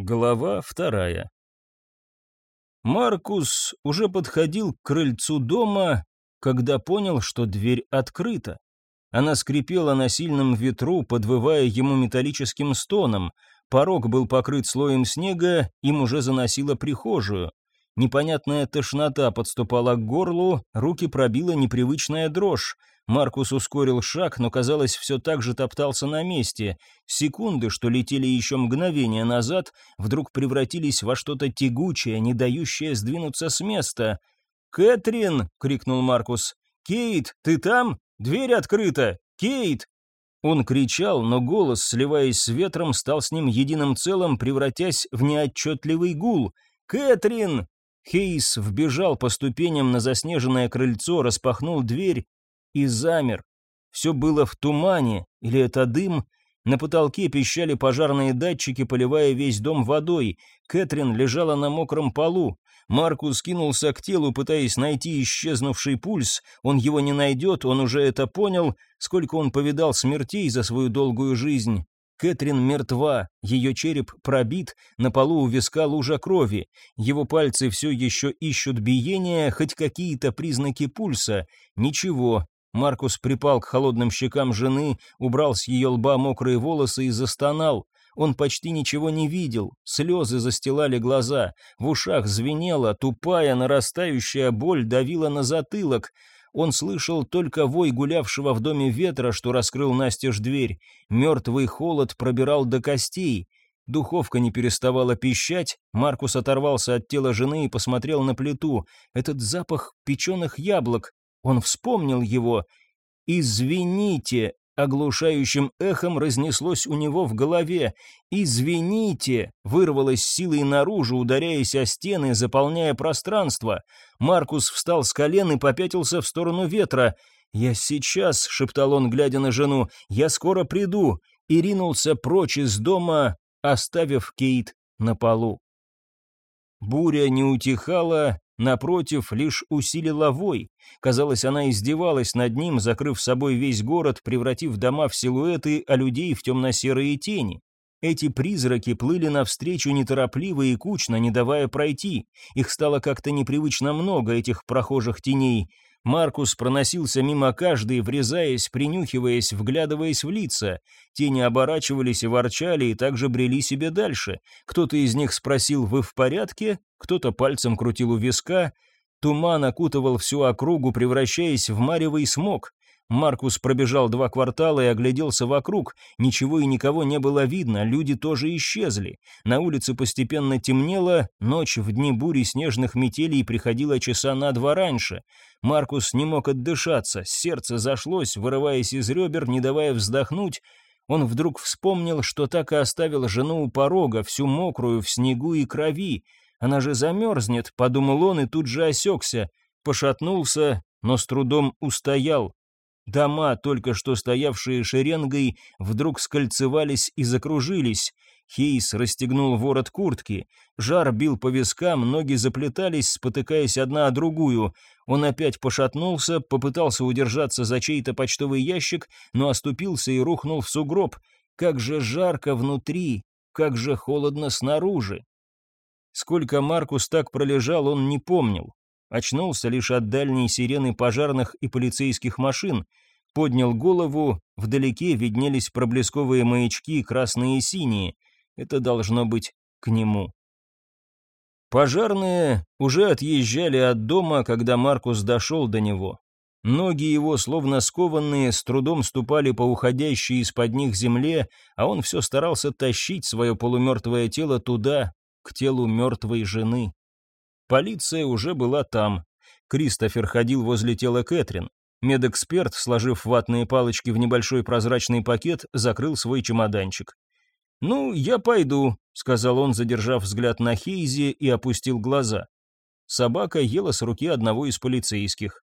Глава вторая. Маркус уже подходил к крыльцу дома, когда понял, что дверь открыта. Она скрипела на сильном ветру, подвывая ему металлическим стоном. Порог был покрыт слоем снега, им уже заносило прихожую. Непонятная тошнота подступала к горлу, руки пробила непривычная дрожь. Маркус ускорил шаг, но, казалось, все так же топтался на месте. Секунды, что летели еще мгновение назад, вдруг превратились во что-то тягучее, не дающее сдвинуться с места. «Кэтрин!» — крикнул Маркус. «Кейт, ты там? Дверь открыта! Кейт!» Он кричал, но голос, сливаясь с ветром, стал с ним единым целым, превратясь в неотчетливый гул. «Кэтрин!» Хейс вбежал по ступеням на заснеженное крыльцо, распахнул дверь и замер. Все было в тумане, или это дым? На потолке пищали пожарные датчики, поливая весь дом водой. Кэтрин лежала на мокром полу. Маркус кинулся к телу, пытаясь найти исчезнувший пульс. Он его не найдет, он уже это понял. Сколько он повидал смертей за свою долгую жизнь. Кэтрин мертва, ее череп пробит, на полу у виска лужа крови. Его пальцы все еще ищут биение, хоть какие-то признаки пульса. Ничего. Маркус припал к холодным щекам жены, убрал с ее лба мокрые волосы и застонал. Он почти ничего не видел, слезы застилали глаза, в ушах звенело, тупая нарастающая боль давила на затылок. Он слышал только вой гулявшего в доме ветра, что раскрыл настежь дверь. Мертвый холод пробирал до костей. Духовка не переставала пищать, Маркус оторвался от тела жены и посмотрел на плиту. Этот запах печеных яблок. Он вспомнил его. «Извините», оглушающим эхом разнеслось у него в голове. «Извините!» — вырвалось силой наружу, ударяясь о стены, заполняя пространство. Маркус встал с колен и попятился в сторону ветра. «Я сейчас», — шептал он, глядя на жену, — «я скоро приду», и ринулся прочь из дома, оставив Кейт на полу. Буря не утихала, Напротив, лишь усилила вой. Казалось, она издевалась над ним, закрыв собой весь город, превратив дома в силуэты, а людей в темно-серые тени. Эти призраки плыли навстречу неторопливо и кучно, не давая пройти. Их стало как-то непривычно много, этих прохожих теней. Маркус проносился мимо каждой, врезаясь, принюхиваясь, вглядываясь в лица. Тени оборачивались и ворчали, и также брели себе дальше. Кто-то из них спросил «Вы в порядке?», кто-то пальцем крутил у виска. Туман окутывал всю округу, превращаясь в маревый смог. Маркус пробежал два квартала и огляделся вокруг. Ничего и никого не было видно, люди тоже исчезли. На улице постепенно темнело, ночь в дни бури снежных метелей приходила часа на два раньше. Маркус не мог отдышаться, сердце зашлось, вырываясь из ребер, не давая вздохнуть. Он вдруг вспомнил, что так и оставил жену у порога, всю мокрую, в снегу и крови. Она же замерзнет, подумал он и тут же осекся. Пошатнулся, но с трудом устоял. Дома, только что стоявшие шеренгой, вдруг скольцевались и закружились. Хейс расстегнул ворот куртки. Жар бил по вискам, ноги заплетались, спотыкаясь одна о другую. Он опять пошатнулся, попытался удержаться за чей-то почтовый ящик, но оступился и рухнул в сугроб. Как же жарко внутри, как же холодно снаружи. Сколько Маркус так пролежал, он не помнил. Очнулся лишь от дальней сирены пожарных и полицейских машин. Поднял голову, вдалеке виднелись проблесковые маячки, красные и синие. Это должно быть к нему. Пожарные уже отъезжали от дома, когда Маркус дошел до него. Ноги его, словно скованные, с трудом ступали по уходящей из-под них земле, а он все старался тащить свое полумертвое тело туда, к телу мертвой жены. Полиция уже была там. Кристофер ходил возле тела Кэтрин. Медэксперт, сложив ватные палочки в небольшой прозрачный пакет, закрыл свой чемоданчик. «Ну, я пойду», — сказал он, задержав взгляд на Хейзи и опустил глаза. Собака ела с руки одного из полицейских.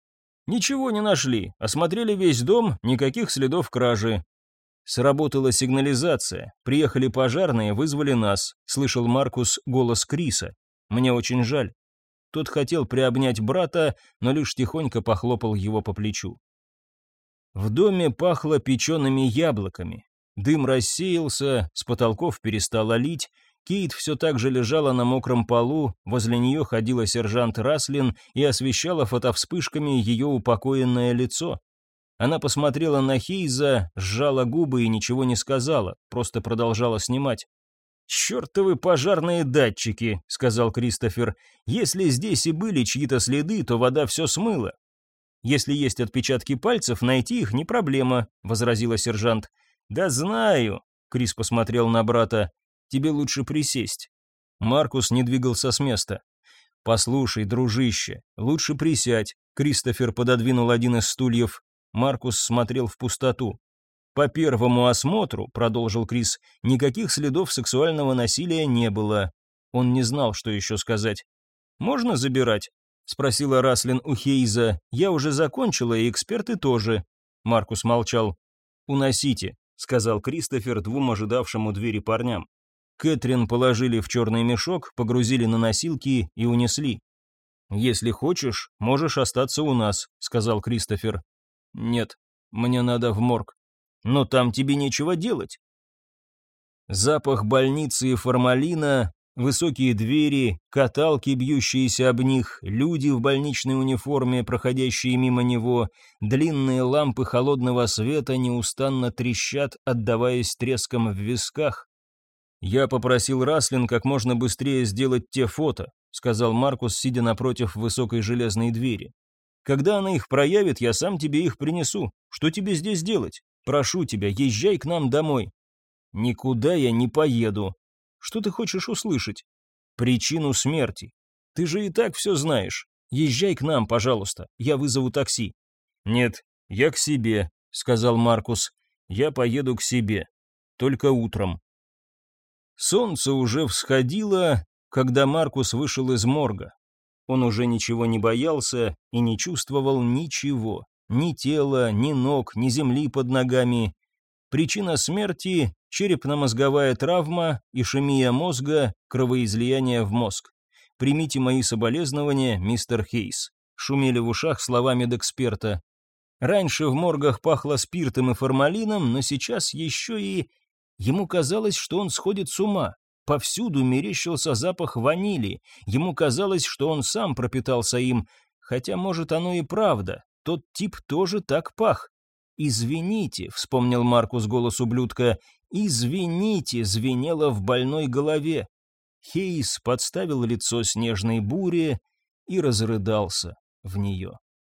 «Ничего не нашли. Осмотрели весь дом, никаких следов кражи. Сработала сигнализация. Приехали пожарные, вызвали нас. Слышал Маркус голос Криса. Мне очень жаль. Тот хотел приобнять брата, но лишь тихонько похлопал его по плечу. В доме пахло печеными яблоками. Дым рассеялся, с потолков перестало лить. Кейт все так же лежала на мокром полу, возле нее ходила сержант Раслин и освещала фотовспышками ее упокоенное лицо. Она посмотрела на Хейза, сжала губы и ничего не сказала, просто продолжала снимать. «Чертовы пожарные датчики», — сказал Кристофер. «Если здесь и были чьи-то следы, то вода все смыла». «Если есть отпечатки пальцев, найти их не проблема», — возразила сержант. «Да знаю», — Крис посмотрел на брата. «Тебе лучше присесть». Маркус не двигался с места. «Послушай, дружище, лучше присядь», — Кристофер пододвинул один из стульев. Маркус смотрел в пустоту. «По первому осмотру», — продолжил Крис, — «никаких следов сексуального насилия не было». Он не знал, что еще сказать. «Можно забирать?» — спросила Раслин у Хейза. «Я уже закончила, и эксперты тоже». Маркус молчал. «Уносите», — сказал Кристофер двум ожидавшим у двери парням. Кэтрин положили в черный мешок, погрузили на носилки и унесли. «Если хочешь, можешь остаться у нас», — сказал Кристофер. «Нет, мне надо в морг» но там тебе нечего делать. Запах больницы и формалина, высокие двери, каталки, бьющиеся об них, люди в больничной униформе, проходящие мимо него, длинные лампы холодного света неустанно трещат, отдаваясь треском в висках. «Я попросил Раслин как можно быстрее сделать те фото», сказал Маркус, сидя напротив высокой железной двери. «Когда она их проявит, я сам тебе их принесу. Что тебе здесь делать?» Прошу тебя, езжай к нам домой». «Никуда я не поеду». «Что ты хочешь услышать?» «Причину смерти. Ты же и так все знаешь. Езжай к нам, пожалуйста, я вызову такси». «Нет, я к себе», — сказал Маркус. «Я поеду к себе. Только утром». Солнце уже всходило, когда Маркус вышел из морга. Он уже ничего не боялся и не чувствовал ничего. Ни тела, ни ног, ни земли под ногами. Причина смерти – черепно-мозговая травма, ишемия мозга, кровоизлияние в мозг. Примите мои соболезнования, мистер Хейс. Шумели в ушах слова медэксперта. Раньше в моргах пахло спиртом и формалином, но сейчас еще и... Ему казалось, что он сходит с ума. Повсюду мерещился запах ванили. Ему казалось, что он сам пропитался им. Хотя, может, оно и правда. Тот тип тоже так пах. «Извините», — вспомнил Маркус голос ублюдка, «извините», — звенело в больной голове. Хейс подставил лицо снежной буре и разрыдался в нее.